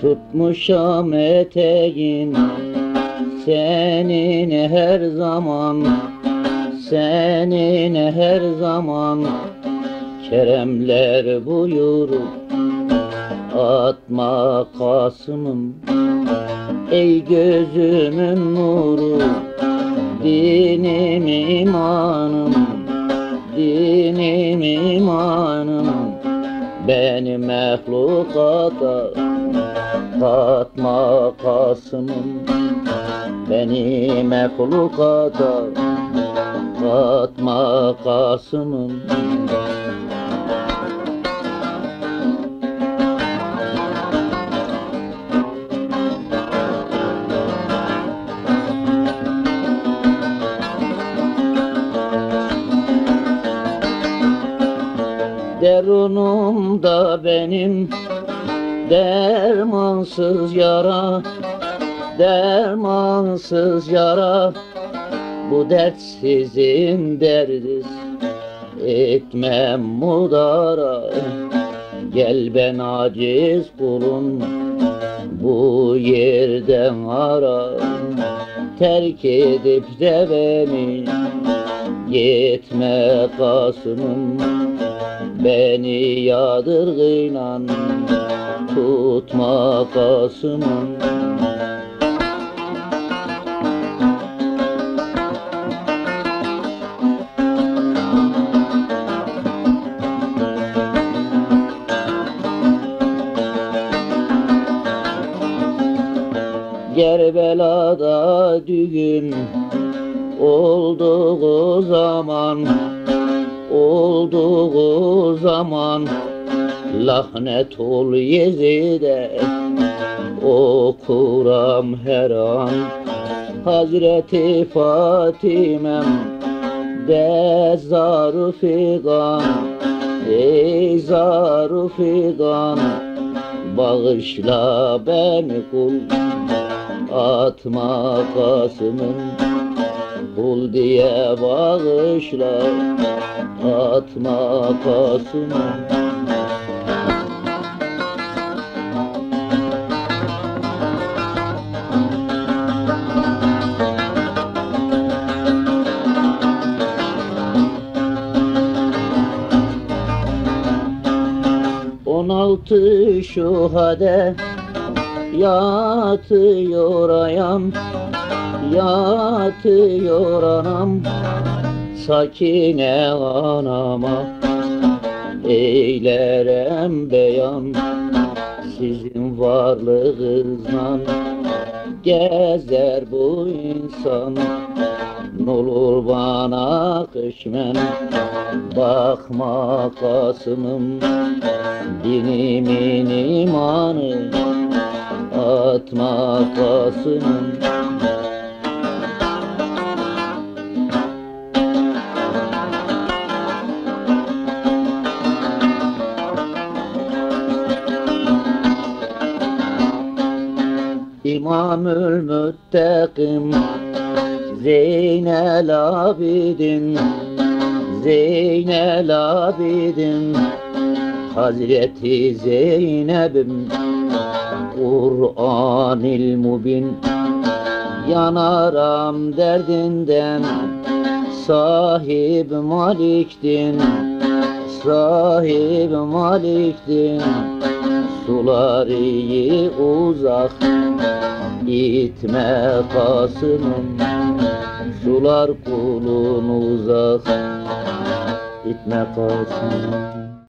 Tutmuşam eteğin senin her zaman Senin her zaman. Keremler buyurup Atma Kasım'ım Ey gözümün nuru. Dinim imanım Dinim imanım. Beni mehlukata Katma Kasım'ım Beni mehlukata Katma Kasım'ım. Derunumda benim dermansız yara Dermansız yara. Bu dert sizin derdiz Etmem mudara. Gel ben aciz kulun Bu yerden ara. Terk edip de beni Gitme Kasım'ım Beni yadırgıyla tutma Kasım'ım Gerbela'da düğün olduğu zaman olduğu zaman lahnet ol Yezid'e. Okuram her an Hazreti Fatimem. De zarı figan ey zarı figan bağışla beni kul atma Kasım'ım Kul diye bağışla Atma Kasım'ım On altı şuhade yatıyor ayam yatıyor anam. Sakine anama eylerem beyan. Sizin varlığınızla gezer bu insan. Nolur bana kışmen bakma Kasım'ım. Dinimin imanı atma Kasım'ım İmamül Müttakim Zeynel Abidin Zeynel Abidin Hazreti Zeynep'im. Kur'an-ı Mubin Yanaram derdinden. Sahib Malik'tin Sahib Malik'tin. Sular iyi uzak Gitme Kasım'ım Sular kulun uzak Gitme Kasım'ım